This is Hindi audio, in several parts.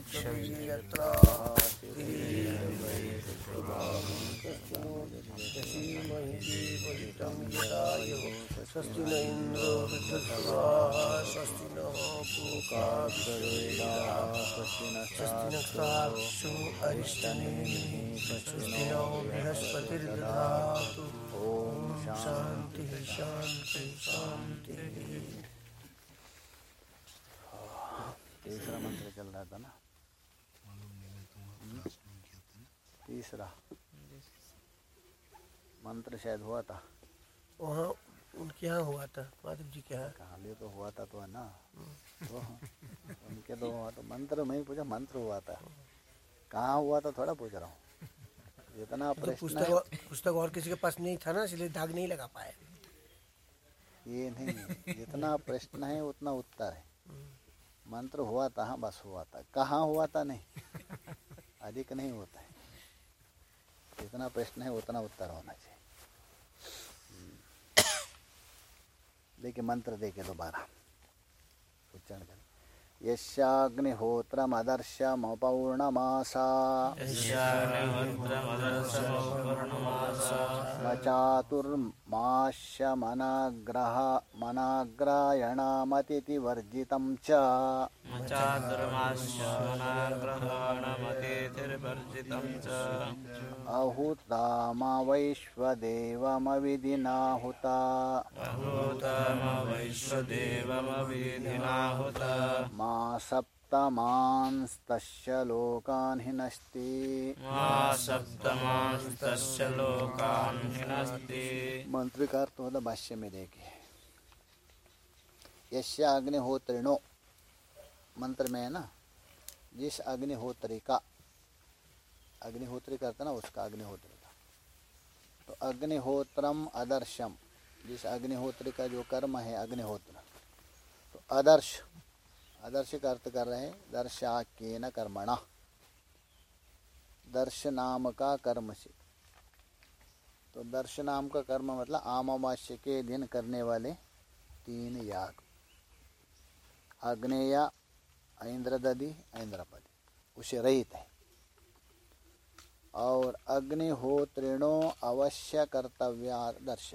यत्र स्वस्ति न इन्द्रो स्वस्ति नः स्वस्ति नो बृहस्पतिर्दधातु ॐ शान्तिः शान्तिः शान्तिः तीसरा मंत्र चल रहा था ना? तीसरा। मंत्र शायद हुआ था। वहाँ उनके यहाँ हुआ था माधव जी के यहाँ। कहाँ लिए तो हुआ था तो है ना? तो उनके तो हुआ तो मंत्र में पूछा मंत्र हुआ था। कहाँ हुआ था थोड़ा पूछ रहा हूँ। जितना तो पुस्तक पुस्तक और किसी के पास नहीं था ना इसलिए दाग नहीं लगा पाए। ये नहीं जितना प्रश्न है उतना उत्तर है। मंत्र हुआ था बस हुआ था। कहाँ हुआ था नहीं? अधिक नहीं होता है। जितना प्रश्न है उतना उत्तर होना चाहिए। हम्म। देखिए मंत्र देखे दोबारा। उच्चारण करें। यस्याग्निहोत्रमदर्शमपौर्णमासा। यस्याग्निहोत्रमदर्शमुपौर्णमासा चातुर्माश्यमनाग्रहमनाग्रायणामतिवर्जितं चातु अहु रामवैश्वदेवमविधिनाहुता सप्तमांस्तस्य लोकान् हिनस्ति। सप्तमांस्तस्य लोकान् हिनस्ति। मंत्र का अर्थ होता भाष्य में देखिए यश्य अग्निहोत्रिणो मंत्र में है ना? जिस अग्निहोत्री का अग्निहोत्री करता ना उसका अग्निहोत्री का तो अग्निहोत्रम अदर्शम जिस अग्निहोत्री का जो कर्म है अग्निहोत्र। तो आदर्श आदर्श का अर्थ कर रहे हैं दर्शाक्य न कर्मणा। दर्श नाम का कर्म से तो दर्श नाम का कर्म मतलब आमावास्य के दिन करने वाले तीन याग। अग्नेय इंद्रदधि इंद्रपति उसे रहित है। और अग्निहोत्रिणो अवश्य कर्तव्या दर्श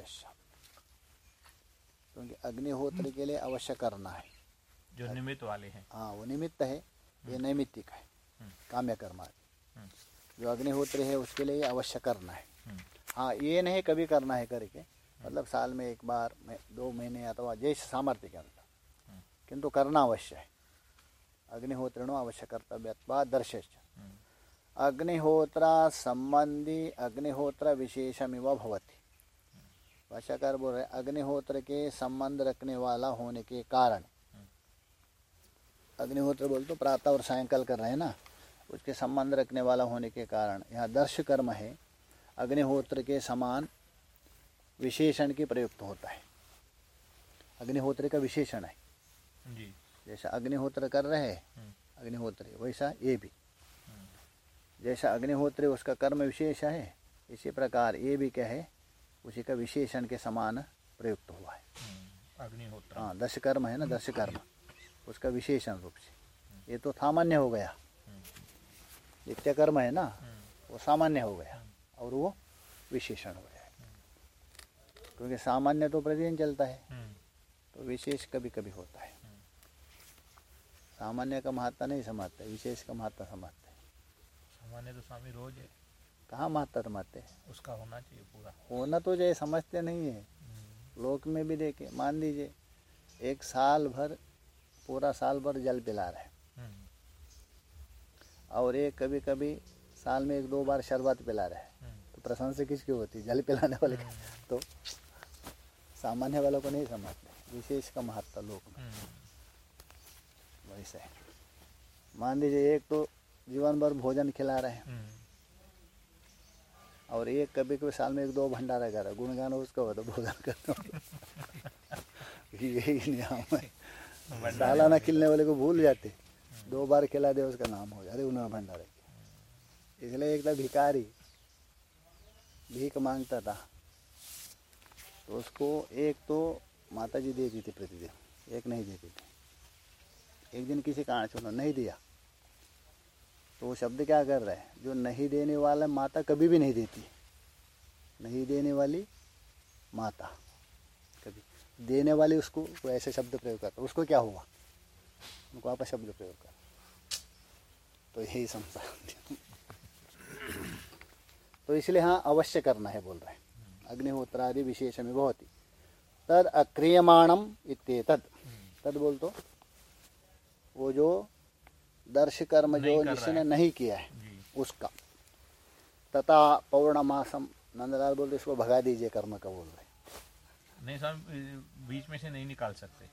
क्योंकि अग्निहोत्र के लिए अवश्य करना है। जो निमित्त वाले हैं। हाँ वो निमित्त है ये नैमित्तिक है। काम्य कर्म आदि जो अग्निहोत्र है उसके लिए अवश्य करना है। हाँ ये नहीं कभी करना है करके मतलब साल में एक बार में दो महीने अथवा जैसे सामर्थ्य के अनुसार किंतु करना अवश्य है। अग्निहोत्रिणो अवश्य कर्तव्य दर्श अग्निहोत्रा संबंधी अग्निहोत्र विशेषमिव भवति। भाषाकार बोल रहे अग्निहोत्र के संबंध रखने वाला होने के कारण। अग्निहोत्र बोल तो प्रातः और सायंकाल कर रहे हैं ना? उसके संबंध रखने वाला होने के कारण यहाँ दर्श कर्म है अग्निहोत्र के समान विशेषण के प्रयुक्त होता है। अग्निहोत्र का विशेषण है। जी। जैसा अग्निहोत्र कर रहे हैं अग्निहोत्र वैसा ये भी। जैसा अग्निहोत्र उसका कर्म विशेष है इसी प्रकार ये भी क्या है उसी का विशेषण के समान प्रयुक्त हुआ है। अग्निहोत्र। हाँ दश कर्म है ना दश कर्म। उसका विशेषण रूप से। ये तो सामान्य हो गया। नित्य कर्म है ना वो सामान्य हो गया और वो विशेषण हो गया। क्योंकि सामान्य तो प्रतिदिन चलता है हम्म, तो विशेष कभी कभी होता है। सामान्य का महत्ता नहीं समझते विशेष का महत्ता समझते हैं। सामान्य तो स्वामी रोज है। कहाँ महत्ता समझते हैं? उसका होना चाहिए पूरा। होना तो जय समझते नहीं है। लोक में भी देखे मान लीजिए एक साल भर पूरा साल भर जल पिला रहे। हम्म, और एक कभी कभी साल में एक दो बार शरबत पिला रहे। हम्म, तो प्रशंसा किसकी होती? है जल पिलाने वाले की। तो सामान्य वालों को नहीं समझते। विशेष का महत्व में। हम्म, वैसे मान लीजिए एक तो जीवन भर भोजन खिला रहे। हैं हम्म, और एक कभी कभी साल में एक दो भंडारा कर रहा। गुणगान उसका हो तो भोजन करता यही नियम है। सालाना खिलने वाले को भूल जाते। दो बार खिला दे, उसका नाम हो अरे, उन्होंने भंडारा इसलिए एक था भिकारी भीख माँगता था। तो उसको एक तो माता जी देती थी प्रतिदिन। एक नहीं देती थी। एक दिन किसी कारण से उन्होंने नहीं दिया। तो वो शब्द क्या कर रहा है? जो नहीं देने वाला माता कभी भी नहीं देती। नहीं देने वाली माता। देने वाले उसको कोई ऐसे शब्द प्रयोग करता उसको क्या हुआ? उनको आप शब्द प्रयोग कर तो यही समझा तो इसलिए हाँ अवश्य करना है बोल रहे हैं। अग्निहोत्रादि विशेष में बहुत ही। तद अक्रियमाणम इत्येतद। तद बोल तो वो जो दर्श कर्म जो जिसने। नहीं किया है उसका। तथा पौर्णमासम नंदलाल बोलते इसको भगा दीजिए कर्म का बोल रहे नहीं सर बीच में से नहीं निकाल सकते।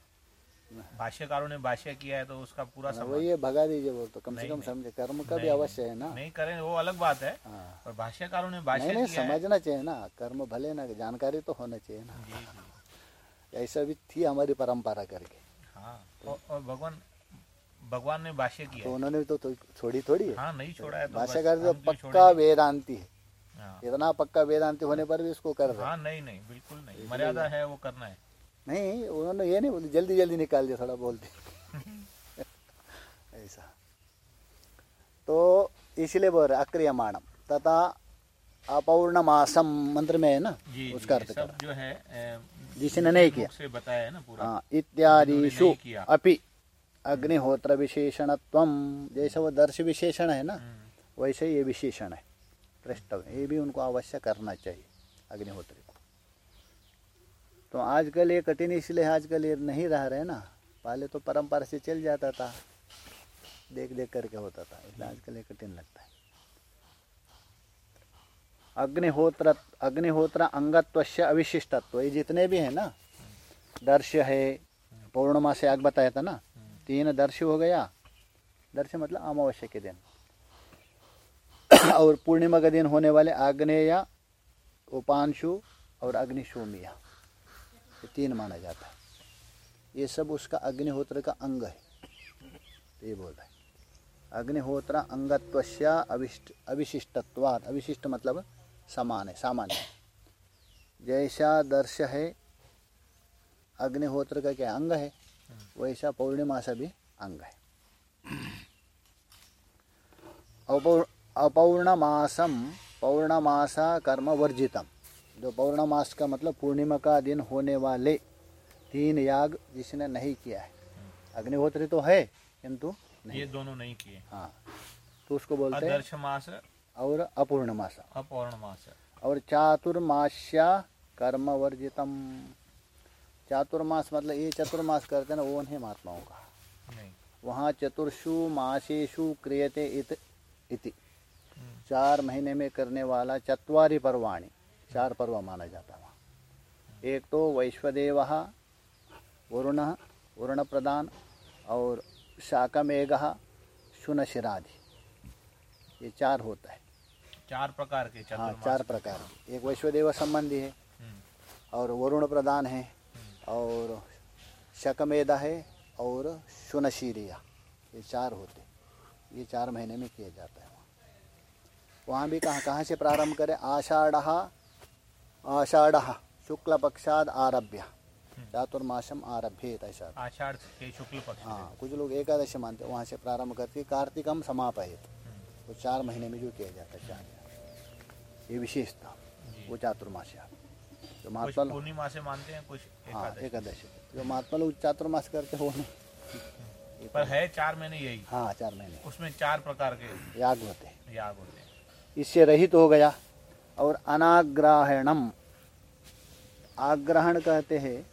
भाष्यकारों ने भाष्य किया है तो उसका पूरा हैं समझ वही ये भगा दीजिए वो तो कम से कम समझे कर्म का भी अवश्य है ना। नहीं करें वो अलग बात है हाँ। पर भाष्यकारों ने भाष्य नहीं किया समझना चाहिए ना कर्म भले ना जानकारी तो होना चाहिए ना। ऐसा भी थी हमारी परंपरा करके। हाँ और, भगवान भगवान ने भाष्य किया तो उन्होंने तो थो- छोड़ी थोड़ी है। हाँ नहीं छोड़ा है तो भाष्यकार पक्का छोड़ेंगे। वेदांती है हाँ। इतना पक्का वेदांति होने पर भी इसको कर रहे हाँ नहीं नहीं बिल्कुल नहीं। मर्यादा है वो करना है। नहीं उन्होंने ये नहीं बोली जल्दी जल्दी निकाल दिया थोड़ा बोलते ऐसा। तो इसलिए बोल रहे अक्रियमाणम तथा अपौर्णमासम मंत्र में है ना जी उसका अर्थ कर। जो है जिसने नहीं किया। से बताया है ना पूरा। हाँ इत्यादिषु नहीं अपि अग्निहोत्र विशेषणत्वम जैसे वो दर्श विशेषण है ना हम्म, वैसे ये विशेषण है। द्रष्टव्य ये भी उनको अवश्य करना चाहिए अग्निहोत्री को। तो आजकल ये कठिन इसलिए आजकल ये नहीं रह रहे ना, पहले तो परंपरा से चल जाता था, देख देख करके होता था, इसलिए आजकल ये कठिन लगता है। अग्निहोत्र अग्निहोत्र अंगत्व से अविशिष्टत्व, ये जितने भी हैं ना दर्श है, पौर्णमा से आग बताया था ना, तीन दर्श हो गया। दर्श मतलब अमावस्या के दिन। और पूर्णिमा के दिन होने वाले आग्नेय, उपांशु और अग्निशोमिया, ये तीन माना जाता है। ये सब उसका अग्निहोत्र का अंग है। तो ये बोल रहा है। अग्निहोत्र अंगत्वस्य अविष्ट अविशिष्टत्वाद अविशिष्ट मतलब समान है, सामान्य जैसा दर्श है, अग्निहोत्र का क्या अंग है, वैसा पौर्णिमा से भी अंग है। अपौर्णमासम पौर्णमासा कर्म वर्जितम जो पौर्णमास का मतलब पूर्णिमा का दिन होने वाले तीन याग जिसने नहीं किया है। अग्निहोत्री तो है किंतु ये दोनों नहीं किए। हाँ तो उसको बोलते हैं मास और अपूर्णमासा। अपौर्णमास। और चातुर्मास्या कर्म वर्जितम चातुर्मास मतलब ये चतुर्मास करते हैं ना वो नहीं महात्माओं का। वहाँ चतुर्षु मासेषु क्रियते इत इति। चार महीने में करने वाला चतवारी पर्वाणी चार पर्व माना जाता है वहाँ। एक तो वैश्वदेव वरुण वरुण प्रदान और शाकमेघ शुनशिराधि ये चार होता है। चार प्रकार के हाँ चार प्रकार के। एक वैश्वदेव संबंधी है हम्म, और वरुण प्रदान है और शकमेधा है और शुनशीरिया। ये चार होते ये चार महीने में किया जाता है। वहाँ भी कहाँ कहाँ से प्रारंभ करें? आषाढ़ आषाढ़ शुक्ल पक्षाद आरभ्य। चातुर्मासम आरभ्य ऐसा आषाढ़ के शुक्ल पक्ष हाँ कुछ लोग एकादशी मानते वहाँ से प्रारंभ करके कार्तिकम समापहित वो चार महीने में जो किया जाता है चार ये विशेषता वो चातुर्मास जो महात्मा पूर्णिमा से मानते हैं कुछ हाँ एकादशी। जो महात्मा लोग चातुर्मास करते हो नहीं। पर है चार महीने यही। हाँ चार महीने। उसमें चार प्रकार के याग होते हैं। याग होते हैं। इससे रहित हो गया। और अनाग्राहणम। आग्रहण कहते हैं,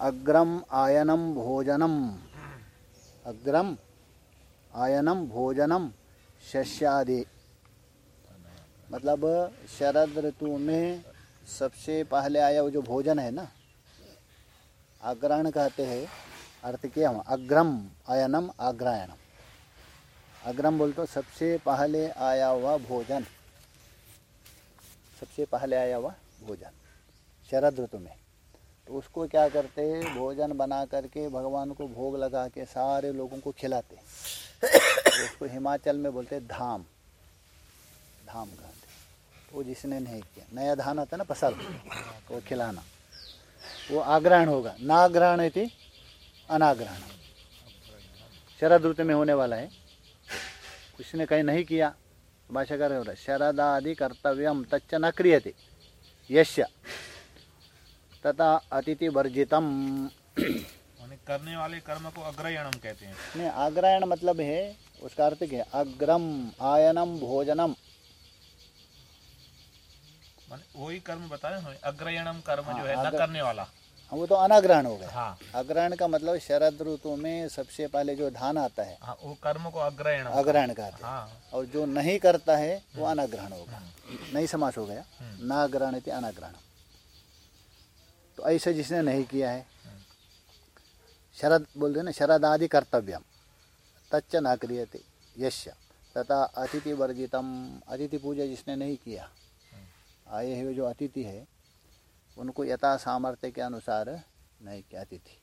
अग्रम आयनम भोजनम। अग्रम आयनम भोजनम शस्यादि। मतलब शरद ऋतु में सबसे पहले आया वो जो भोजन है ना अग्रहण कहते हैं, अर्थ क्या हुआ, अग्रम आयनम आग्रायणम अग्रम बोल तो सबसे पहले आया हुआ भोजन। सबसे पहले आया हुआ भोजन, शरद ऋतु में। तो उसको क्या करते भोजन बना करके भगवान को भोग लगा के सारे लोगों को खिलाते तो उसको हिमाचल में बोलते धाम। धाम कहते हैं। तो जिसने नहीं किया, नया धान आता ना फ़सल वो खिलाना। वो आग्रहण होगा। नाग्रहण थी अनाग्रहण। शरद ऋतु में होने वाला है। उसने कहीं नहीं किया? भाषाकार हो रहा है शरदादि कर्तव्यम तच्च न क्रियते यश्य तथा अतिथि वर्जितम. करने वाले कर्म को अग्रयणम कहते हैं। नहीं आग्रायण मतलब है उसका अर्थ क्या अग्रम आयनम भोजनम। वही कर्म बताए ना अग्रयणम कर्म हाँ, जो है न करने वाला। हाँ, वो तो अनाग्रहण हो गया। हाँ। अग्रहण का मतलब शरद ऋतु में सबसे पहले जो धान आता है हाँ वो कर्म को अग्रहण अग्रहण कहते हैं। हाँ। और जो नहीं करता है वो अनाग्रहण होगा नहीं समास हो गया। हम्म। नाग्रहण थी अनाग्रहण। तो ऐसे जिसने नहीं किया है शरद बोलते हैं ना शरद आदि कर्तव्यम। तच्च न क्रियते यश्य तथा अतिथि वर्जितम अतिथि पूजा जिसने नहीं किया। आए हुए जो अतिथि है उनको यथा सामर्थ्य के अनुसार नहीं किया अतिथि।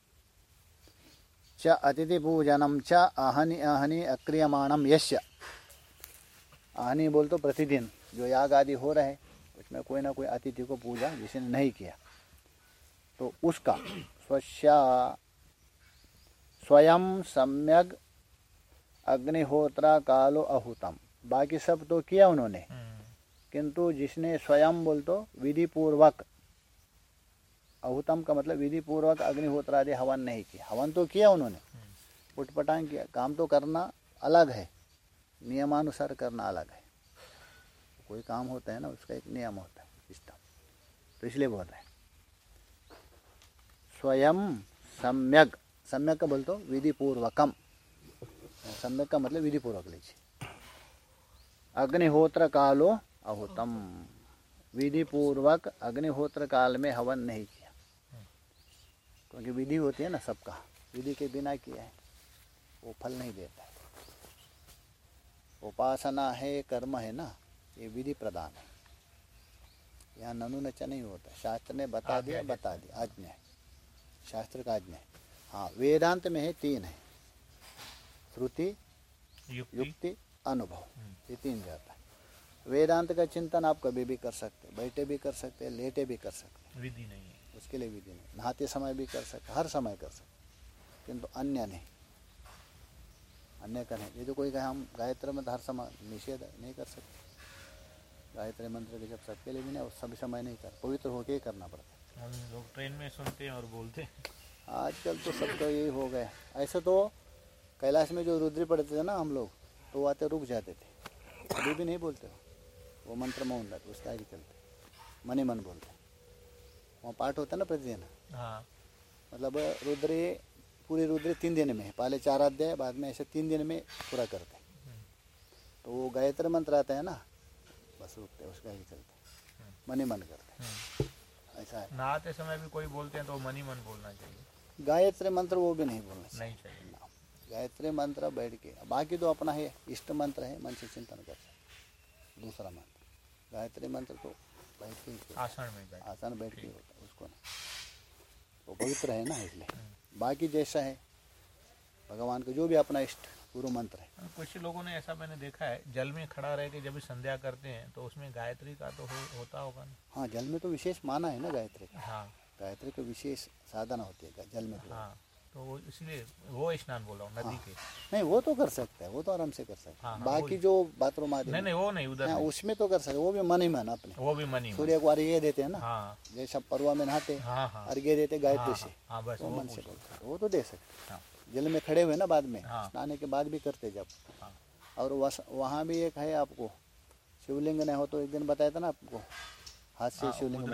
च अतिथि पूजनम च आहनि आहनि अक्रियमाणम यश्य आहनि बोल तो प्रतिदिन जो याग आदि हो रहे उसमें कोई ना कोई अतिथि को पूजा जिसने नहीं किया। तो उसका स्वस्या स्वयं सम्यक अग्निहोत्रा कालो अहुतम। बाकी सब तो किया उन्होंने। हम्म, किंतु जिसने स्वयं बोल तो विधि पूर्वक अहुतम का मतलब विधि पूर्वक अग्निहोत्र आदि हवन नहीं किया। हवन तो किया उन्होंने। उठपटांग किया। काम तो करना अलग है। नियमानुसार करना अलग है। कोई काम होता है ना, उसका एक नियम होता है सिस्टम तो इसलिए बोल रहे हैं। स्वयं सम्यक। सम्यक का बोल तो विधि पूर्वकम सम्यक का मतलब विधि पूर्वक लीजिए। अग्निहोत्र कालो अहुतम। विधि पूर्वक अग्निहोत्र काल में हवन नहीं किया। क्योंकि विधि होती है ना सबका। विधि के बिना किया है। वो फल नहीं देता है। उपासना है कर्म है ना ये विधि प्रदान है। यहाँ ननु नचा नहीं होता। शास्त्र ने बता दिया बता दिया। आज्ञा है। शास्त्र का आज्ञा है। हाँ वेदांत में है तीन है। श्रुति युक्ति। युक्ति अनुभव। हम्म। ये तीन जाता है। वेदांत का चिंतन आप कभी भी कर सकते बैठे भी कर सकते लेटे भी कर सकते विधि नहीं है। उसके लिए विधि नहीं। नहाते समय भी कर सकते हर समय कर सकते किंतु अन्य नहीं। अन्य का नहीं। ये तो कोई कहे हम गायत्री मंत्र हर समय निषेध नहीं कर सकते। गायत्री मंत्र के जब सबके लिए भी नहीं सभी समय नहीं कर पवित्र होके ही करना पड़ता है। हम लोग ट्रेन में सुनते हैं और बोलते हैं। आजकल तो सबका यही हो गया ऐसे तो कैलाश में जो रुद्री पढ़ते थे ना हम लोग तो वो आते रुक जाते थे। अभी भी नहीं बोलते हो? वो मंत्र मौन रहते उसके आगे चलते मन ही। मन बोलते वहाँ पाठ होता है ना प्रतिदिन हाँ। मतलब रुद्र पूरी रुद्री तीन दिन में पहले चार अध्याय बाद में ऐसे तीन दिन में पूरा करते हैं। तो वो गायत्री मंत्र आता है ना बस रुकते उसके आगे चलते मन ही मन करते हम्म। ऐसा है। नहाते समय भी कोई बोलते हैं तो मन ही मन बोलना चाहिए। गायत्री मंत्र वो भी नहीं बोलना चाहिए। नहीं चाहिए। गायत्री मंत्र बैठ के। बाकी तो अपना है इष्ट मंत्र है मन से चिंतन कर सकते दूसरा मंत्र। गायत्री मंत्र तो बैठ के ही है। आसन में बैठ। बैठ के होता है उसको नहीं वो पवित्र है ना इसलिए। बाकी जैसा है भगवान का जो भी अपना इष्ट गुरु मंत्र है कुछ लोगों ने ऐसा मैंने देखा है जल में खड़ा रह के जब भी संध्या करते हैं तो उसमें गायत्री का तो हो, होता होगा ना। हाँ जल में तो विशेष माना है ना गायत्री का। हाँ। गायत्री का विशेष साधना होती है जल में तो। हाँ। तो वो इसलिए वो स्नान बोला हूँ नदी के। नहीं वो तो कर सकता है वो तो आराम से कर सकता हाँ, है हाँ, बाकी जो बाथरूम आदि। नहीं नहीं वो नहीं उधर हाँ, उसमें तो कर सकते वो भी मन ही मन अपने। वो भी मनी सूर्य को अर्घ्य देते हैं ना हाँ। जैसा पर्वा में नहाते हाँ हाँ अर्घ्य देते गायत्री हाँ, से हाँ, हाँ वो मन से बोलते वो तो दे सकते हाँ। जल में खड़े हुए ना बाद में हाँ। स्नाने के बाद भी करते जब। हाँ। और वहाँ भी एक है आपको शिवलिंग नहीं हो तो एक दिन बताया था ना आपको हाथ से हाँ, शिवलिंग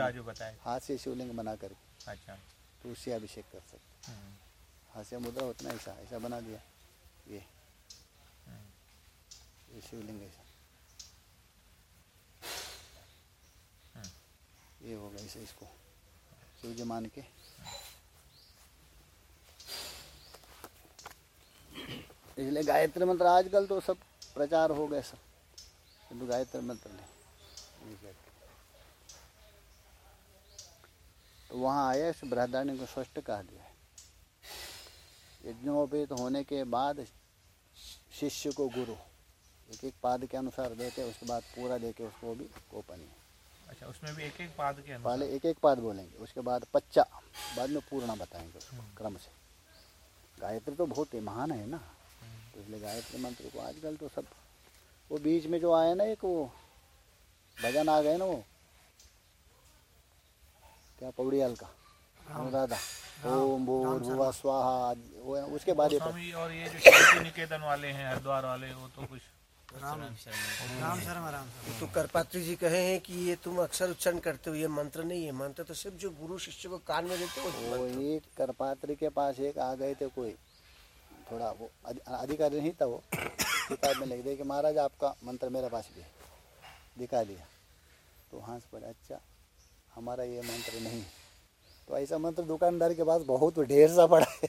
हाथ से शिवलिंग बना करके। अच्छा। तो उससे अभिषेक कर सकते से मुद्रा होता ना ऐसा ऐसा बना दिया। ये। ये शिवलिंग ऐसा। ये होगा ऐसे इसको। शिव जी मान के। इसलिए गायत्री मंत्र आजकल तो सब प्रचार हो गए सब। किंतु गायत्री मंत्र नहीं तो वहाँ आया इस बृहदारण्य को स्पष्ट कहा दिया। है यज्ञोपेत होने के बाद शिष्य को गुरु एक एक पाद के अनुसार देते उसके बाद पूरा देके उसको भी गोपनीय। अच्छा उसमें भी एक एक पाद के अनुसार? पहले एक एक पाद बोलेंगे उसके बाद पच्चा बाद में पूर्णा बताएँगे उसको क्रम से। गायत्री तो बहुत ही महान है ना तो इसलिए गायत्री मंत्र को आजकल तो सब वो बीच में जो आया ना एक वो भजन आ गए ना वो क्या पौड़ियाल का? अनुराधा। ओम भूर भुवा स्वाहा। है उसके बाद ये स्वामी और ये जो शांति निकेतन वाले हैं हरिद्वार वाले वो तो कुछ राम राम शर्मा। राम शर्मा तो करपात्री जी कहे हैं कि ये तुम अक्सर उच्चारण करते हो ये मंत्र नहीं है। मंत्र तो सिर्फ़ जो गुरु शिष्य को कान में देते हो वो एक करपात्री के पास एक आ गए थे कोई। थोड़ा वो अधिकारी नहीं था वो। किताब में लिख दे कि महाराज आपका मंत्र मेरे पास भी है। दिखा दिया। तो हंस पड़े अच्छा हमारा ये मंत्र नहीं तो ऐसा मंत्र दुकानदार के पास बहुत ढेर सा पड़ा है।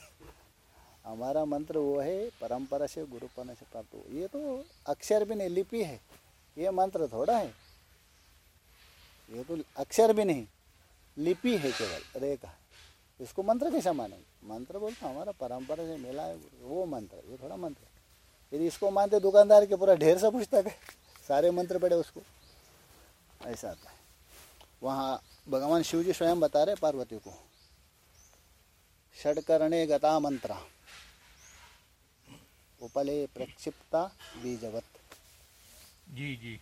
हमारा मंत्र वो है, परंपरा से गुरुपन से प्राप्त हो। ये तो अक्षर भी नहीं, लिपि है। ये मंत्र थोड़ा है। ये तो अक्षर भी नहीं, लिपि है केवल, रेखा। इसको मंत्र कैसा मानेंगे मंत्र बोलते हमारा परंपरा से मिला है वो मंत्र ये थोड़ा मंत्र यदि इसको मानते दुकानदार के पूरा ढेर सा पुस्तक है, सारे मंत्र पड़े उसको। ऐसा आता है। वहाँ भगवान शिव जी स्वयं बता रहे पार्वती को। षडकरणे गता मंत्रा। उपले प्रक्षिप्ता बीजवत। जी जी।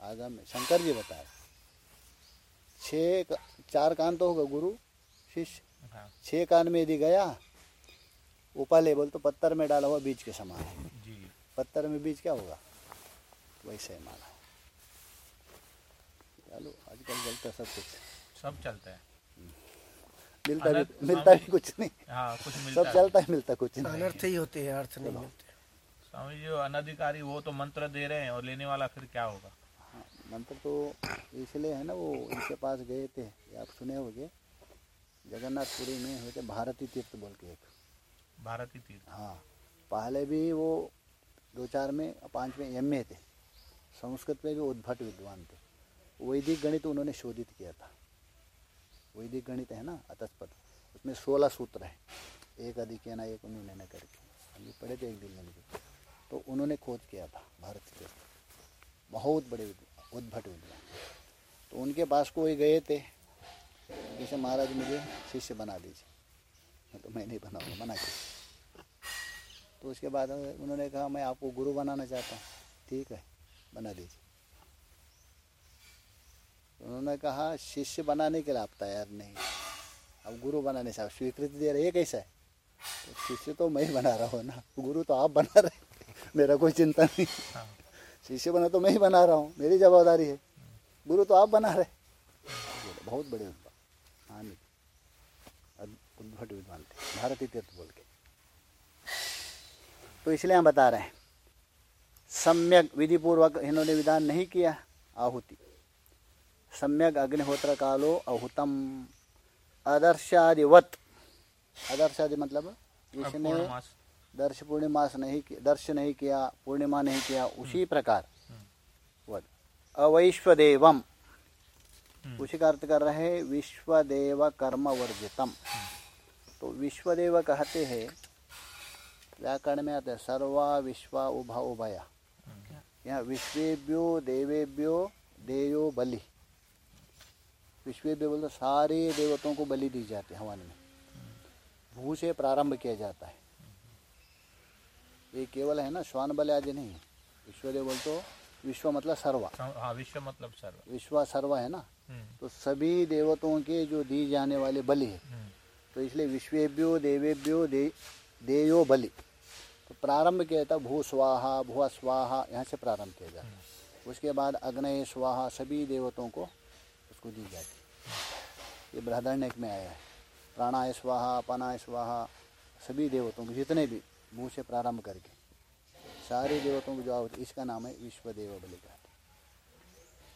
आगम में शंकर जी बता रहे छः चार कान तो होगा गुरु शिष्य। हाँ। छः कान में यदि गया उपले बोल तो पत्थर में डाला हुआ बीज के समान। है पत्थर में बीज क्या होगा? वैसे ही माना है आजकल चलता है सब कुछ। सब चलता है। मिलता भी मिलता भी कुछ नहीं। हाँ कुछ मिलता सब चलता है मिलता कुछ नहीं। अनर्थ ही होते हैं अर्थ नहीं मिलते। स्वामी जी जो अनधिकारी वो तो मंत्र दे रहे हैं और लेने वाला फिर क्या होगा? हाँ, मंत्र तो इसलिए है ना वो इनके पास गए थे। आप सुने होंगे जगन्नाथपुरी में हुए थे भारती तीर्थ बोल के एक। भारती तीर्थ। हाँ पहले भी वो दो चार में पाँच में एम ए थे। संस्कृत में भी उद्भट विद्वान थे। वैदिक गणित उन्होंने शोधित किया था। वैदिक गणित है ना, अतस्पद। उसमें सोलह सूत्र है। एक अधिक ना, एक उन्होंने न करके। हम भी पढ़े थे एक दिन में तो उन्होंने खोज किया था भारत के। बहुत बड़े उद्भट विद्वान तो उनके पास कोई गए थे? जैसे महाराज मुझे शिष्य बना दीजिए। तो मैं नहीं बनाऊँगा, बना किया तो उसके बाद उन्होंने कहा, मैं आपको गुरु बनाना चाहता हूँ। ठीक है, बना दीजिए। उन्होंने कहा, शिष्य बनाने के लिए आप तैयार नहीं अब गुरु बनाने से आप स्वीकृति दे रहे कैसा है? तो शिष्य तो मैं ही बना रहा हूँ ना। गुरु तो आप बना रहे मेरा कोई चिंता नहीं। शिष्य बना तो मैं ही बना रहा हूँ। मेरी जवाबदारी है। गुरु तो आप बना रहे बहुत बड़े विद्वान हाँ उद्भट विद्वान थे। भारतीय तीर्थ बोल के। तो इसलिए हम बता रहे हैं। सम्यक विधि पूर्वक इन्होंने विधान नहीं किया। आहुति। सम्यक अग्निहोत्र कालो अहुतम। आदर्शादिवत आदर्शादि मतलब इसने पूर्णमास दर्श पूर्णिमास नहीं दर्श नहीं किया पूर्णिमा नहीं किया उसी प्रकार। वद। अवैश्वदेवम। उसी का अर्थ कर रहे विश्वदेव कर्म वर्जितम तो विश्वदेव कहते हैं व्याकरण में आते हैं सर्वा विश्वा उभा उभया। यहाँ विश्वेभ्यो देवेभ्यो देयो बलि। विश्वेभ्यो बोलते सारे देवताओं को बलि दी जाती है हवन में। भू से प्रारंभ किया जाता है। ये केवल है ना श्वान बलि आदि नहीं है। विश्वदेव बोल तो विश्व मतलब सर्वा। हाँ विश्व मतलब सर्व। विश्व सर्व है ना? हम्म, तो सभी देवताओं के जो दी जाने वाले बलि है। हम्म, तो इसलिए विश्वेभ्यो देवेभ्यो दे देयो बलि। तो प्रारंभ किया था भू स्वाहा भुआ स्वाहा यहाँ से प्रारंभ किया जाता है। उसके बाद अग्नय स्वाहा सभी देवताओं को उसको दी जाती ये बृहदरण्यक में आया है। प्राणाय स्वाहा अपानाय स्वाहा सभी देवताओं को जितने भी मुँह से प्रारंभ करके सारे देवताओं को जो आहुति इसका नाम है विश्वदेव बलि कहते हैं।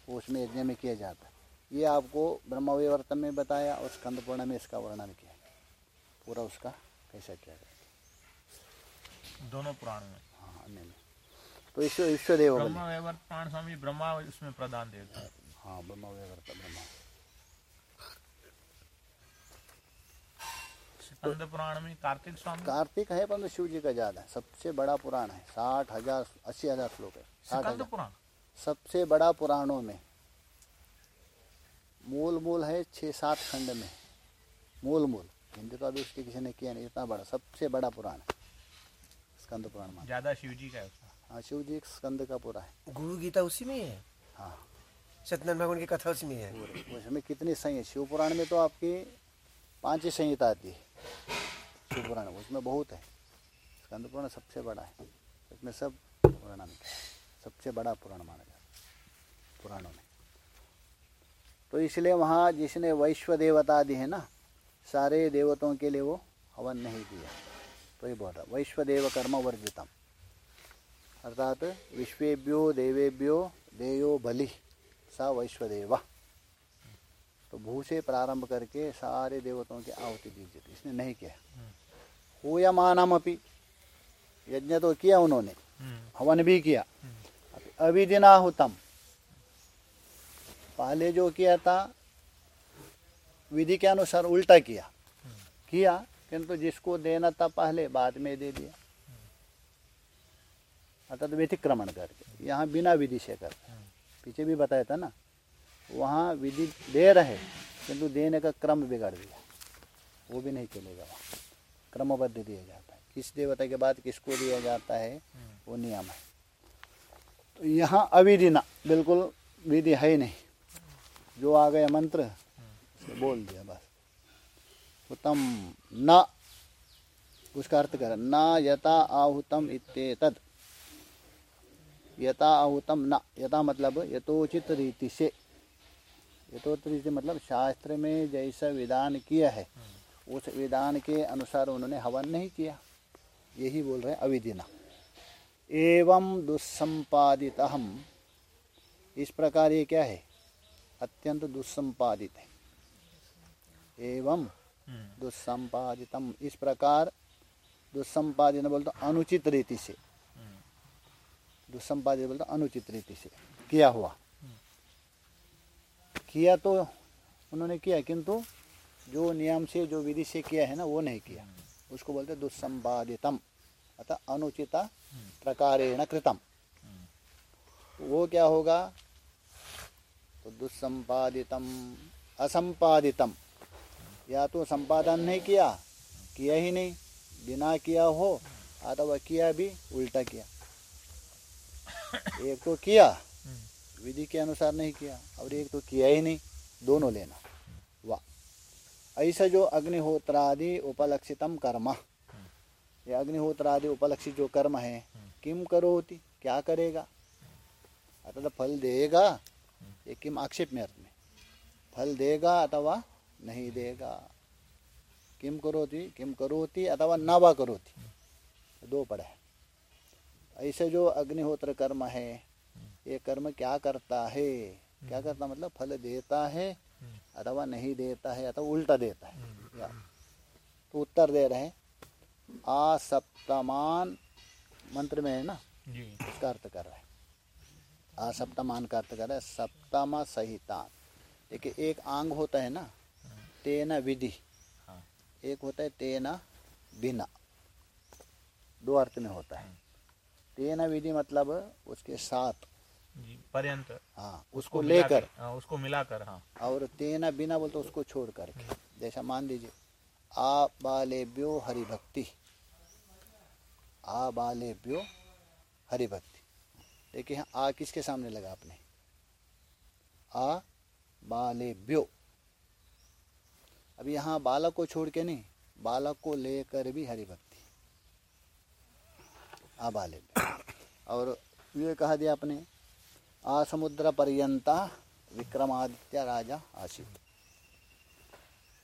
वो उसमें यज्ञ में किया जाता है। ये आपको ब्रह्मविवर्तन में बताया और स्कंद पूर्ण में इसका वर्णन किया पूरा उसका कैसा किया गया दोनों पुराण में। हाँ में। तो ईश्वर विश्वदेव बलि ब्रह्मा स्वामी ब्रह्मा उसमें प्रदान देते हैं। हाँ ब्रह्मविवर्त ब्रह्मा स्कंद पुराण में कार्तिक स्वामी। कार्तिक है परंतु शिव जी का ज़्यादा है। सबसे बड़ा पुराण है। साठ हज़ार अस्सी हज़ार श्लोक है। साठ स्कंद हज़ार। पुराण? सबसे बड़ा पुराणों में मूल मूल है छः सात खंड में। मूल मूल हिंदी तो अभी उसके किसी ने किया नहीं इतना बड़ा। सबसे बड़ा पुराण है। स्कंद पुराण ज़्यादा शिव जी का है उसका। हाँ शिव जी स्कंद का पूरा है। गुरु गीता उसी में है? हाँ। सत्यनारायण भगवान की कथा उसी में है उसमें कितनी संहिता शिव पुराण में तो आपकी पाँच ही संहिता आती है। शिव पुराण, उसमें बहुत है। स्कंद पुराण सबसे बड़ा है। इसमें सब पुराण सबसे बड़ा पुराण माना जाता है, पुराणों में। तो इसलिए वहाँ जिसने वैश्व देवता दी है ना, सारे देवताओं के लिए वो हवन नहीं दिया। तो ये बोल रहा वैश्व देव कर्म वर्जितम। अर्थात विश्वेभ्यो देवेभ्यो देयो बलि। सा वैश्वदेवा। तो भू से प्रारंभ करके सारे देवताओं की आहुति दीजिए थी। इसने नहीं किया। हूयमानम अपि। यज्ञ तो किया उन्होंने। हवन भी किया। अविदिनाहुतम पहले जो किया था, विधि के अनुसार उल्टा किया। किया, किंतु जिसको देना था पहले, बाद में दे दिया। अर्थात व्यतिक्रमण करके। यहाँ बिना विधि से करते पीछे भी बताया था ना, वहाँ विधि दे रहे, किंतु देने का क्रम बिगाड़ दिया वो भी नहीं चलेगा। वहाँ क्रमबद्ध दिया जाता है। किस देवता के बाद किसको दिया जाता है, वो नियम है। तो यहाँ अविधि ना, बिल्कुल विधि है ही नहीं। जो आ गया मंत्र बोल दिया बस। उत्तम न, उसका अर्थ कर न यथा आहुतम इत्येतद यथा आहुतम न। यथा मतलब यथोचित रीति से यथोचित रीति से मतलब शास्त्र में जैसा विधान किया है उस विधान के अनुसार उन्होंने हवन नहीं किया। यही बोल रहे हैं अविधिना एवं दुस्संपादित हम इस प्रकार ये क्या है? अत्यंत दुस्संपादित है। एवं दुस्संपादितम। इस प्रकार दुस्संपादित बोलते अनुचित रीति से दुस्संपादित बोलते अनुचित रीति से किया हुआ। किया तो उन्होंने किया, किंतु जो नियम से, जो विधि से किया है ना, वो नहीं किया। उसको बोलते दुस्संपादितम अतः अनुचिता प्रकारेण कृतम। वो क्या होगा? तो दुस्संपादितम असंपादितम। या तो संपादन नहीं किया किया ही नहीं। बिना किया हो, अथवा किया भी, उल्टा किया। एक तो किया विधि के अनुसार नहीं किया और एक तो किया ही नहीं दोनों लेना। वाह। ऐसा जो अग्निहोत्रादि उपलक्षितम कर्म ये अग्निहोत्रादि उपलक्षित जो कर्म है किम करो होती क्या करेगा? अतः फल देगा? ये किम आक्षेप में अर्थ में? फल देगा अथवा नहीं देगा? किम करोति किम करोती अथवा न वा करोति? दो पढ़े ऐसे जो अग्निहोत्र कर्म है ये कर्म क्या करता है? क्या करता मतलब फल देता है अथवा नहीं देता है अथवा उल्टा देता है। या तो उत्तर दे रहे हैं असप्तमान मंत्र में है ना? जी। इसका अर्थ कर रहा है। असप्तमान का अर्थ कर रहा है सप्तम सहितान। देखिए एक आंग होता है ना तेना विधि। हाँ। एक होता है तेना बिना। दो अर्थ में होता है। तेना विधि मतलब उसके साथ। पर्यंत। हाँ उसको लेकर। हाँ, उसको मिलाकर हाँ। और तेना बिना बोलते उसको छोड़ करके। जैसा मान लीजिए आ बालेभ्यो हरिभक्ति। आ बालेभ्यो हरिभक्ति। देखिए यहाँ आ किसके सामने लगा आपने? आ बालेभ्यो। अब यहाँ बालक को छोड़ के नहीं बालक को लेकर भी हरिभक्ति। आ बालेभ्यो और ये कहा दिया आपने, आ समुद्र पर्यंता विक्रमादित्य राजा आशित।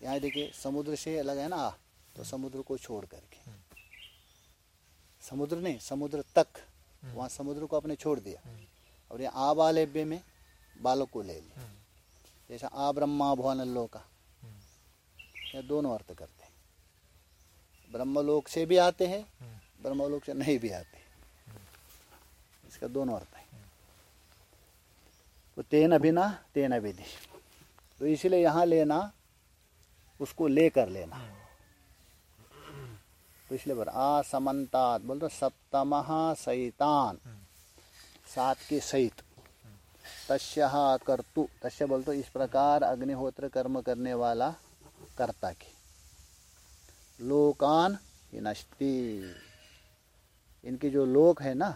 यहाँ देखिए, समुद्र से अलग है ना आ तो समुद्र को छोड़ करके। समुद्र नहीं, समुद्र तक, वहाँ समुद्र को आपने छोड़ दिया। और ये आ बालेब्य में बालक को ले लिया। जैसा आ ब्रह्मा भुवन लोका ये दोनों अर्थ करते हैं। ब्रह्मलोक से भी आते हैं ब्रह्मलोक से नहीं भी आते। इसका दोनों अर्थ है। तो तेन बिना तेन विधि तो इसलिए यहाँ लेना, उसको लेकर लेना। तो इसलिए बोल असमंतात बोल तो सप्तम सैतान। सात के सहित तस्य कर्तु। तस्य बोल तो इस प्रकार अग्निहोत्र कर्म करने वाला कर्ता की। लोकान हिनस्ती इनकी जो लोक है ना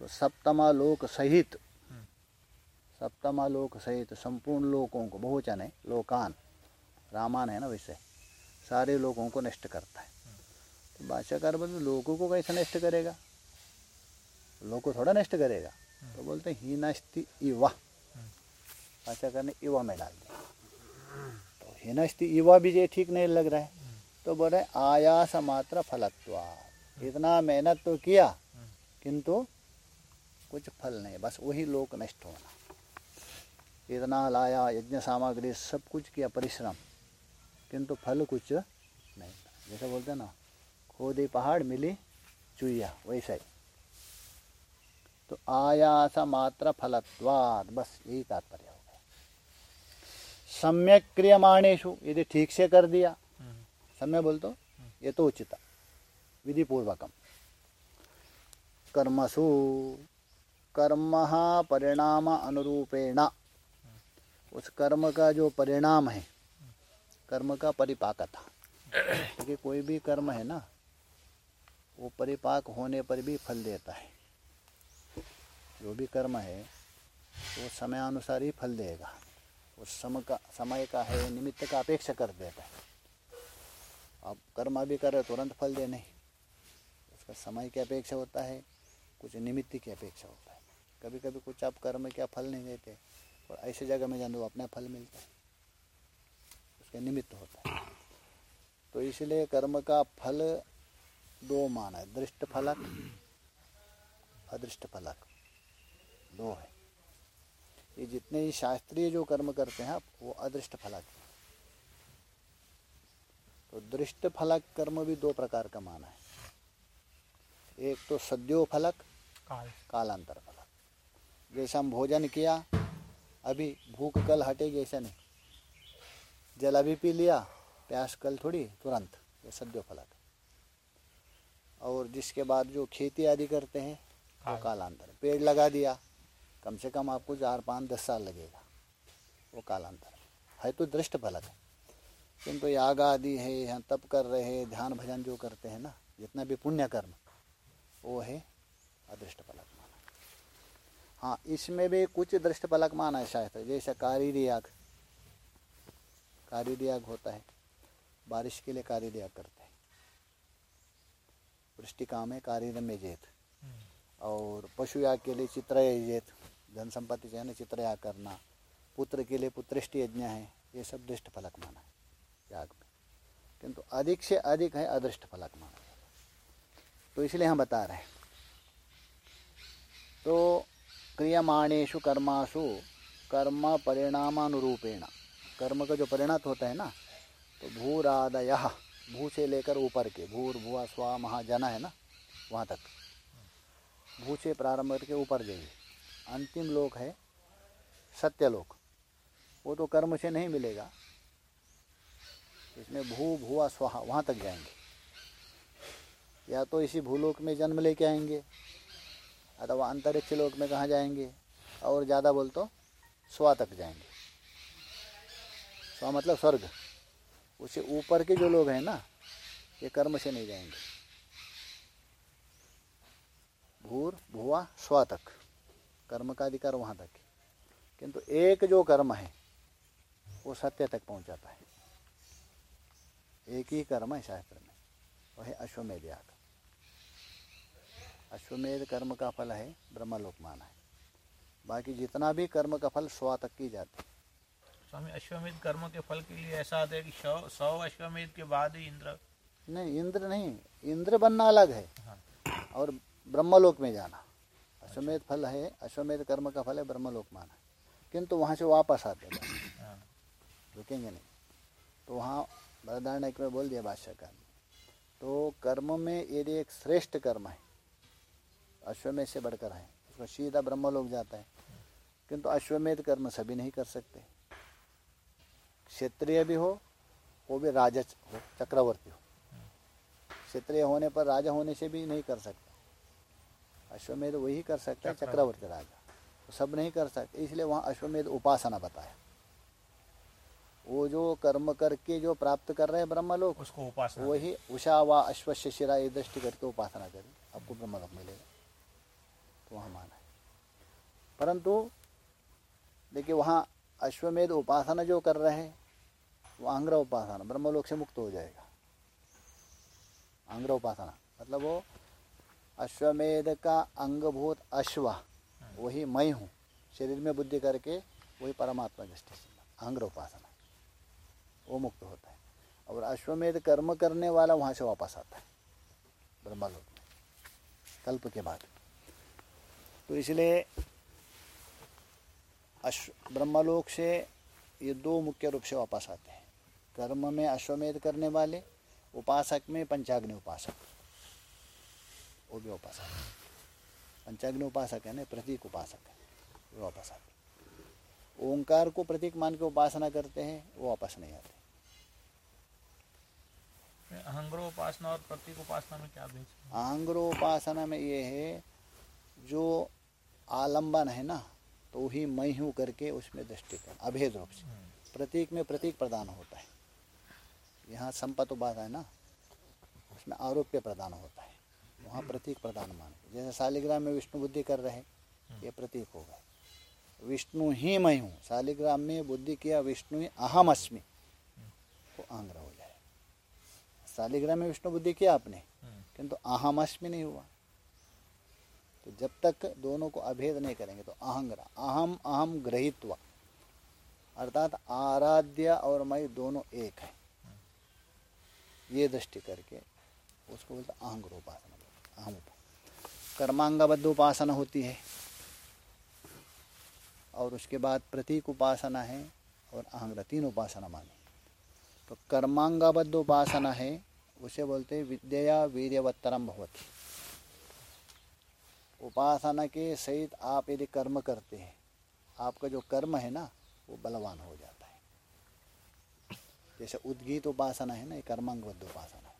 तो सप्तमा लोक सहित सप्तमा लोक सहित संपूर्ण लोकों को बहुचन है लोकान रामान है ना वैसे सारे लोगों को नष्ट करता है। तो भाष्यकार बोलते लोगों को कैसे नष्ट करेगा? लोग को थोड़ा नष्ट करेगा। तो बोलते हैं हीनस्ति इवा। भाष्यकार ने इवा में डाल दिया। तो हीनस्ति इवा भी ये ठीक नहीं लग रहा है तो बोल रहे आयास मात्र फलत्वा। इतना मेहनत तो किया किंतु कुछ फल नहीं बस वही लोक नष्ट होना। इतना लाया यज्ञ सामग्री सब कुछ किया परिश्रम। किंतु फल कुछ नहीं जैसे बोलते ना खोदी पहाड़ मिली चुईया वैसा ही तो आयास मात्र फलत्वाद बस यही तात्पर्य हो गया। सम्यक क्रियमाणेशु यदि ठीक से कर दिया सम्य बोल तो ये तो उचित विधि पूर्वकम कर्मसु कर्म परिणाम अनुरूपेण। उस कर्म का जो परिणाम है, कर्म का परिपाक था क्योंकि कोई भी कर्म है ना, वो परिपाक होने पर भी फल देता है। जो भी कर्म है, वो समयानुसार ही फल देगा। उस समय का समय का है, निमित्त का अपेक्षा कर देता है। अब कर्म अभी करे, तुरंत फल दे नहीं। उसका समय की अपेक्षा होता है, कुछ निमित्त की अपेक्षा होता है। कभी कभी कुछ आप कर्म क्या फल नहीं देते और ऐसी जगह में जान दो अपना फल मिलता है। उसके निमित्त होता है। तो इसलिए कर्म का फल दो माना है दृष्ट फलक अदृष्ट फलक दो है। ये जितने ही शास्त्रीय जो कर्म करते हैं आप, वो अदृष्ट फलक तो दृष्ट फलक कर्म भी दो प्रकार का माना है। एक तो सद्यो फलक काल। कालांतर फलक जैसे हम भोजन किया अभी भूख कल हटेगी ऐसा नहीं। जल अभी पी लिया प्यास कल थोड़ी तुरंत ये सद्यो फलक और जिसके बाद जो खेती आदि करते हैं वो तो कालांतर। पेड़ लगा दिया कम से कम आपको चार पाँच दस साल लगेगा वो कालांतर। है तो दृष्ट फलक है। किंतु याग आदि है यहाँ तप कर रहे हैं ध्यान भजन जो करते हैं ना जितना भी पुण्य कर्म वो है अदृष्ट फलक माना हाँ इसमें भी कुछ दृष्ट फलक माना है शायद जैसे कारीरी याग कारीरी याग होता है बारिश के लिए कारीरी याग करते हैं। वृष्टिका में कारीर में जेत और पशु याग के लिए चित्र जेत धन संपत्ति चाहिए ना चित्रयाग करना पुत्र के लिए पुत्रिष्ट यज्ञ है ये सब दृष्ट फलक माना है याग में। किंतु अधिक से अधिक है अदृष्ट फलक माना तो इसलिए हम बता रहे हैं। तो क्रियमाणेशु कर्मासु कर्म परिणामानुरूपेण, कर्म का जो परिणत होता है ना तो भूरादय, भू से लेकर ऊपर के, भूर भुआ स्वा महाजन है ना, वहाँ तक। भू से प्रारंभ करके ऊपर जाइए। अंतिम लोक है सत्यलोक। वो तो कर्म से नहीं मिलेगा। इसमें भू भुआ स्वाहा वहाँ तक जाएँगे। या तो इसी भूलोक में जन्म लेके आएँगे, अथवा अंतरिक्ष लोक में कहाँ जाएँगे, और ज़्यादा बोल तो स्वा तक जाएँगे। स्वा मतलब स्वर्ग। उससे ऊपर के जो लोग हैं ना, ये कर्म से नहीं जाएँगे। भूर, भुआ, स्वा तक। कर्म का अधिकार वहाँ तक किंतु एक जो कर्म है, वो सत्य तक पहुँचाता है। एक ही कर्म है शास्त्र में, वह है अश्वमेध याग। अश्वमेध कर्म का फल है ब्रह्मलोक माना है। बाकी जितना भी कर्म का फल स्वा तक की जाती है। स्वामी अश्वमेध कर्म के फल के लिए ऐसा आता है कि सौ सौ अश्वमेध के बाद ही इंद्र। नहीं इंद्र नहीं इंद्र बनना अलग है हाँ। और ब्रह्मलोक में जाना। अश्वमेध फल है अश्वमेध कर्म का फल है ब्रह्मलोक माना किंतु वहाँ से वापस आते हैं। हाँ। रुकेंगे नहीं। तो वहाँ बरदारण्य में बोल दिया बादशाह का तो कर्म में यदि एक श्रेष्ठ कर्म है अश्वमेध से बढ़कर है उसको सीधा ब्रह्म लोग जाता है। किंतु अश्वमेध कर्म सभी नहीं कर सकते। क्षेत्रीय भी हो वो भी राजा हो चक्रवर्ती हो। क्षेत्रीय होने पर राजा होने से भी नहीं कर सकते। अश्वमेध वही कर सकता है चक्रवर्ती। राजा। तो सब नहीं कर सकते। इसलिए वहाँ अश्वमेध उपासना बताया। वो जो कर्म करके जो प्राप्त कर रहे हैं ब्रह्मलोक उसको उपासना वही उषा व अश्वश्य शिरा ये दृष्टि करके उपासना करें। आपको ब्रह्म ब्रह्मलोक मिलेगा। वहाँ माना है। परंतु, देखिए वहाँ अश्वमेध उपासना जो कर रहे हैं, वो आंग्र उपासना, ब्रह्मलोक से मुक्त हो जाएगा। आंग्र उपासना मतलब वो अश्वमेध का अंगभूत अश्व, वही मैं हूँ। शरीर में बुद्धि करके वही परमात्मा दृष्टि से। आंग्र उपासना, वो मुक्त होता है। और अश्वमेध कर्म करने वाला वहाँ से वापस आता है, ब्रह्मलोक में। कल्प के बाद। तो इसलिए अश्व ब्रह्मलोक से ये दो मुख्य रूप से वापस आते हैं। कर्म में अश्वमेध करने वाले उपासक में पंचाग्नि उपासक। वो भी हैं। पंचाग्नि उपासक है ना प्रतीक उपासक है। वो वापस आते ओंकार को प्रतीक मान के उपासना करते हैं वो वापस नहीं आते। अहंग्रो उपासना और प्रतीक उपासना में क्या भेद? आंग्रो उपासना में ये है जो आलंबन है ना तो वही मैं हूँ करके उसमें दृष्टिकोण अभेद रूप से। प्रतीक में प्रतीक प्रदान होता है। यहाँ संपत उपासना है ना, उसमें आरोप्य प्रदान होता है। वहाँ प्रतीक प्रदान मान। जैसे शालिग्राम में विष्णु बुद्धि कर रहे, ये प्रतीक हो गए विष्णु ही मैं हूँ। शालिग्राम में बुद्धि किया, विष्णु ही अहम अस्मि। वो आंग्र हो जाए। शालिग्राम में विष्णु बुद्धि किया आपने, किंतु अहम अस्मि नहीं हुआ। तो जब तक दोनों को अभेद नहीं करेंगे तो अहंग्र, अहम अहम ग्रहित्व। अर्थात आराध्य और मैं दोनों एक है। ये दृष्टि करके उसको बोलते अहंग्र उपासना अहम कर्मांगबद्ध उपासना होती है, और उसके बाद प्रतीक उपासना है और अहंग्र, तीन उपासना मानी। तो कर्मांगबद्ध उपासना है, उसे बोलते विद्या वीर्यवत्तरम भवती। उपासना के सहित आप यदि कर्म करते हैं, आपका जो कर्म है ना, वो बलवान हो जाता है। जैसे उद्गीत उपासना है ना, ये कर्मांगबद्ध उपासना है।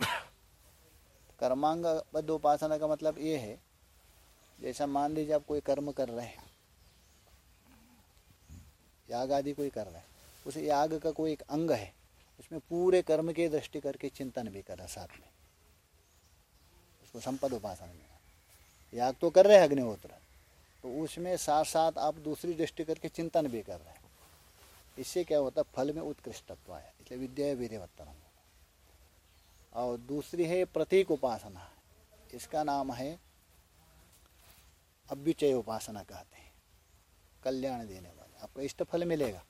कर्मांगबद्ध उपासना का मतलब ये है, जैसा मान लीजिए आप कोई कर्म कर रहे हैं, याग आदि कोई कर रहे हैं, उस याग का कोई एक अंग है, उसमें पूरे कर्म के दृष्टि करके चिंतन भी कर रहा साथ में। उसको संपद उपासना में याग तो कर रहे हैं अग्निहोत्र। तो उसमें साथ साथ आप दूसरी दृष्टि करके चिंतन भी कर रहे हैं। इससे क्या होता है, फल में उत्कृष्टत्व है इसलिए विद्या वीरवत्तरम और दूसरी है प्रतीक उपासना, इसका नाम है अभ्युचय उपासना कहते हैं। कल्याण देने वाले, आपको इष्ट फल मिलेगा।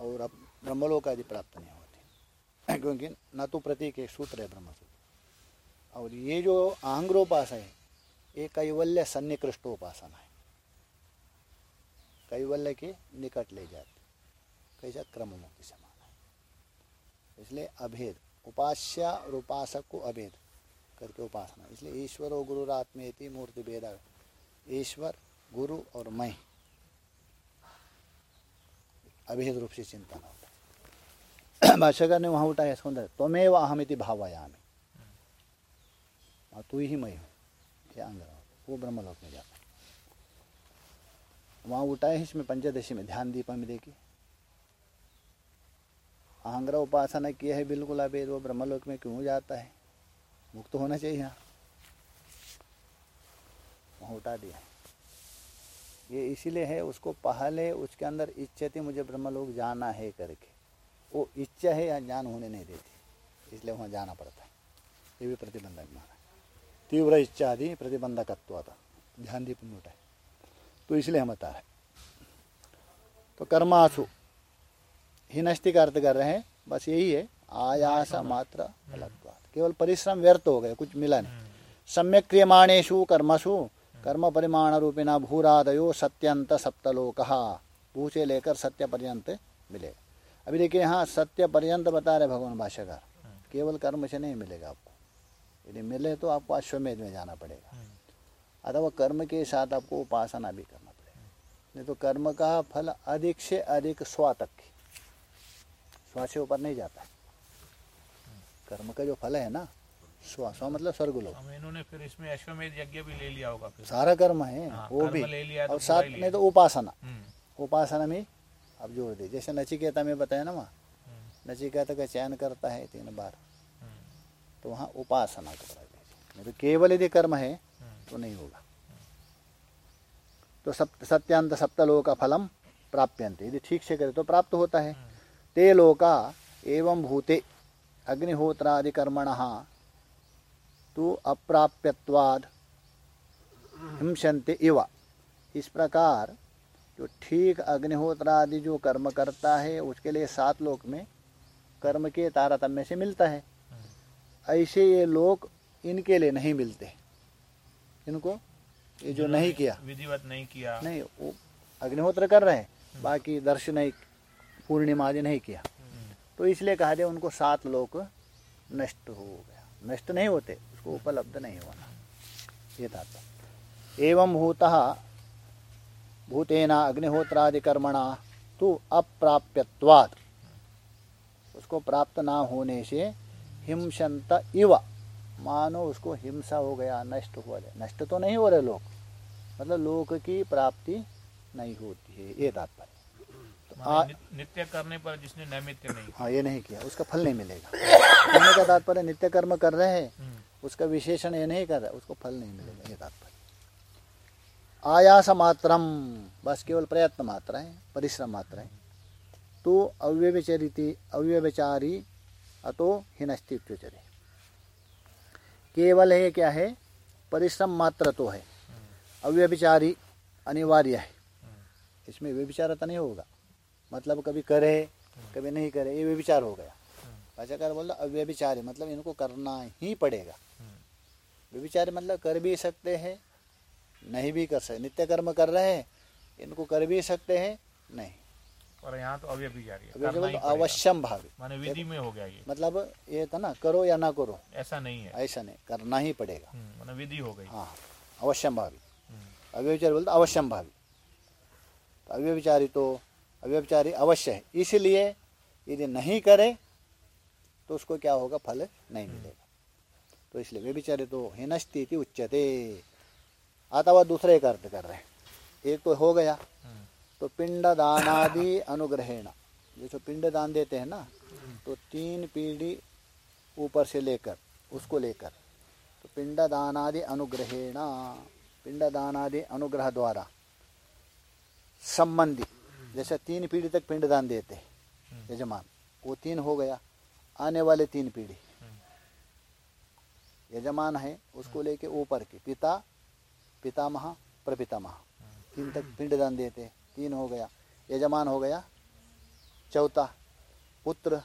और अब ब्रह्मलोक आदि प्राप्त नहीं होती। क्योंकि न तो प्रतीक एक सूत्र है ब्रह्मसूत्र। और ये जो आंग्रोपास है ये कैवल्य सन्निकृष्ट उपासना है कैवल्य के निकट ले जाते कैसा क्रम मुक्ति समान है इसलिए अभेद उपास्य और उपासक को अभेद करके उपासना इसलिए ईश्वर और गुरुरात्मेति मूर्ति भेदा ईश्वर गुरु और मैं अभेद रूप से चिंतन होता है ने वहाँ उठाया सुंदर त्वमेव अहमिति भावयामी तू ही मैं हूँ ये अंग वो ब्रह्मलोक में जाता वहाँ उठाए इसमें पंचदशी में। ध्यान दीपा में देखिए। अहंग्र उपासना किया है बिल्कुल अभेद वो ब्रह्मलोक में क्यों जाता है? मुक्त तो होना चाहिए यहाँ। वहाँ उठा दिया ये इसीलिए है, उसको पहले उसके अंदर इच्छा थी, मुझे ब्रह्मलोक जाना है करके। वो इच्छा है या ज्ञान होने नहीं देती। इसलिए वहाँ जाना पड़ता है। ये भी प्रतिबंधक माना तीव्र इच्छा आदि प्रतिबंधकत्व था ध्यान दीप में उठाए तो इसलिए हम बता रहे तो कर्मासु हिनस्ति का अर्थ कर रहे हैं, बस यही है, आयास मात्र फलत्वात्। केवल परिश्रम व्यर्थ हो गया, कुछ मिला नहीं। सम्यक क्रियमाणेशु कर्मसु, कर्म परिमाण रूपिणा भूरादयो सत्यंत सप्तलोक। भू से लेकर सत्य पर्यंत मिलेगा। अभी देखिए यहाँ सत्य पर्यंत बता रहे भगवान भाष्यकार। केवल कर्म से नहीं मिलेगा आपको। यदि मिले तो आपको अश्वमेध में जाना पड़ेगा। अथवा कर्म के साथ आपको उपासना भी करना पड़ेगा। नहीं तो कर्म का फल अधिक से अधिक स्व तक स्व से ऊपर नहीं जाता कर्म का जो फल है ना स्व स्व मतलब स्वर्गलोक। हम इन्होंने फिर इसमें अश्वमेध यज्ञ भी ले लिया होगा फिर। सारा कर्म है हाँ, वो कर्म भी। ले लिया तो और साथ में तो उपासना। हम्म, उपासना में आप जोड़ दी जैसे नचिकेता में बताया ना वहाँ हम्म, नचिकेता का चयन करता है तीन बार। हम्म, तो वहाँ उपासना का बड़ा नहीं तो केवल यदि कर्म है। तो नहीं होगा। तो सप्त, सत्यांत सप्तलोक फलम प्राप्यन्ते। यदि ठीक से करे तो प्राप्त होता है। ते लोका एवं भूते अग्निहोत्रादिकर्मण तो अप्राप्यवाद हिंसन्ते इव। इस प्रकार जो ठीक अग्निहोत्र आदि जो कर्म करता है, उसके लिए सात लोक में कर्म के तारतम्य से मिलता है। ऐसे ये लोग इनके लिए नहीं मिलते। इनको ये जो नहीं किया। विधिवत नहीं किया। नहीं वो अग्निहोत्र कर रहे हैं बाकी दर्श नहीं पूर्णिमा आदि नहीं किया। तो इसलिए कहा जाए उनको सात लोग नष्ट हो गया। नष्ट नहीं होते उसको उपलब्ध नहीं होना। ये तात्पर्य एवं भूतः भूतेना अग्निहोत्रादिकर्मणा तो अप्राप्यवाद उसको प्राप्त ना होने से हिंसंत इव। मानो उसको हिंसा हो गया नष्ट हो गया नष्ट तो नहीं हो रहे लोग। मतलब लोक की प्राप्ति नहीं होती है ये तात्पर्य। तो आ, नित्य करने पर जिसने नैमित्य नहीं हाँ ये नहीं किया। उसका फल नहीं मिलेगा। कहने का तात्पर्य नित्य कर्म कर रहे हैं। हम्म, उसका विशेषण ये नहीं कर रहा उसको फल नहीं मिलेगा ये तात्पर्य। आयास मात्रम बस केवल प्रयत्न मात्र है परिश्रम मात्र है। तो अव्यविचरिति अव्यविचारी अतो हिनस्ति उच्चरे केवल है क्या है? परिश्रम मात्र तो है। अव्यभिचारी अनिवार्य है। इसमें व्यभिचारता नहीं होगा। मतलब कभी करे, कभी नहीं करे, ये व्यभिचार हो गया। भाषाकार बोल अव्यभिचारी मतलब इनको करना ही पड़ेगा। व्यभिचारी मतलब कर भी सकते हैं, नहीं भी कर सकते। नित्य कर्म कर रहे हैं, इनको कर भी सकते हैं, नहीं। और यहाँ तो अव्य भी जारी है। पड़ेगा। अवश्यम भावी। माने विधि में हो गया ये। मतलब ये था ना करो या ना करो। ऐसा नहीं है। ऐसा नहीं करना ही पड़ेगा। हम्म, माने विधि हो गई। हाँ अवश्यम भावी। हम्म, अव्यविचारी बोलते अवश्यम भावी। तो अव्यविचारी तो अव्यविचारी अवश्य है। इसलिए यदि नहीं करे तो उसको क्या होगा? फल नहीं मिलेगा। तो इसलिए व्यभिचारी तो हिनस्ती उच्चते अथवा दूसरे एक अर्थ कर रहे हैं। एक तो हो गया। हम्म, तो पिंड दानादि अनुग्रहेण। जैसे पिंड दान देते हैं ना तो तीन पीढ़ी ऊपर से लेकर, उसको लेकर तो पिंड दानादि अनुग्रहेण पिंड दानादि अनुग्रह द्वारा संबंधी, जैसे तीन पीढ़ी तक पिंड दान देते यजमान, वो तीन हो गया, आने वाले तीन पीढ़ी। यजमान है, उसको लेके ऊपर की, पिता, पितामह, प्रपितामह, तीन तक पिंड दान देते तीन हो गया यजमान हो गया चौथा पुत्र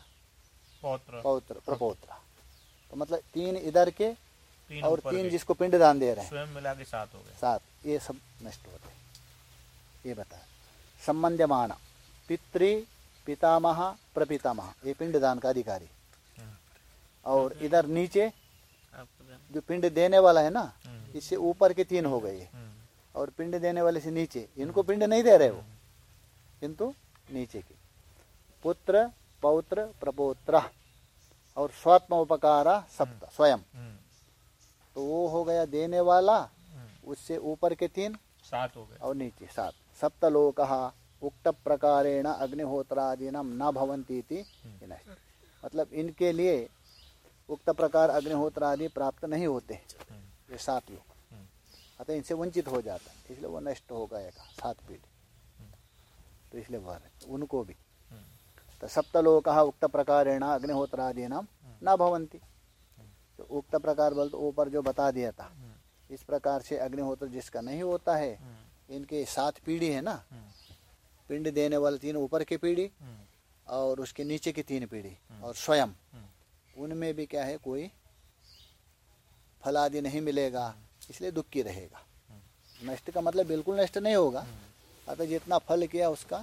पौत्र। पौत्र प्रपौत्र। तो मतलब तीन इधर के तीन और तीन जिसको पिंड दान दे रहे हैं। स्वयं मिला के सात हो गए। सात ये सब नष्ट होते ये बता संबंध्यमान पितृ पितामह प्रपितामह ये पिंड दान का अधिकारी। और इधर नीचे जो पिंड देने वाला है ना हम्म। इससे ऊपर के तीन हो गए। हम्म, और पिंड देने वाले से नीचे इनको पिंड नहीं दे रहे वो। किंतु नीचे के। पुत्र पौत्र प्रपोत्र और स्वात्म उपकारा सप्त स्वयं। हम्म, तो वो हो गया देने वाला हम्म, उससे ऊपर के तीन सात हो गए। और नीचे सात। सप्तलोक उक्त प्रकारेण अग्निहोत्रादीनम न भवंती मतलब इनके लिए उक्त प्रकार अग्निहोत्र आदि प्राप्त नहीं होते। ये सात लोग हम्म। अतः इनसे वंचित हो जाता है, इसलिए वो नष्ट हो गएगा सात पीढ़ी। तो इसलिए वह। उनको भी। तो सप्तलोक उक्त प्रकारेण अग्निहोत्रादीनाम न भवंती तो उक्त प्रकार बल तो ऊपर जो बता दिया था, इस प्रकार से अग्निहोत्र जिसका नहीं होता है, इनके सात पीढ़ी है ना? पिंड देने वाले तीन, ऊपर की पीढ़ी और उसके नीचे की तीन पीढ़ी और स्वयं। उनमें भी क्या है, कोई फल आदि नहीं मिलेगा। इसलिए दुखी रहेगा नष्ट का मतलब बिल्कुल नष्ट नहीं होगा अतः जितना फल किया उसका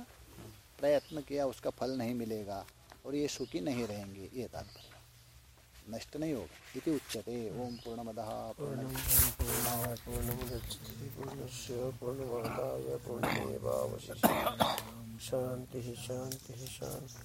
प्रयत्न किया उसका फल नहीं मिलेगा और ये सुखी नहीं रहेंगे ये तात्पर्य नष्ट नहीं होगा इति उच्यते ओम पूर्णमदः पूर्ण पूर्णमुदच्यते पूर्णस्य पूर्णमादाय पूर्णमेवावशिष्यते शान्तिः शान्तिः शान्तिः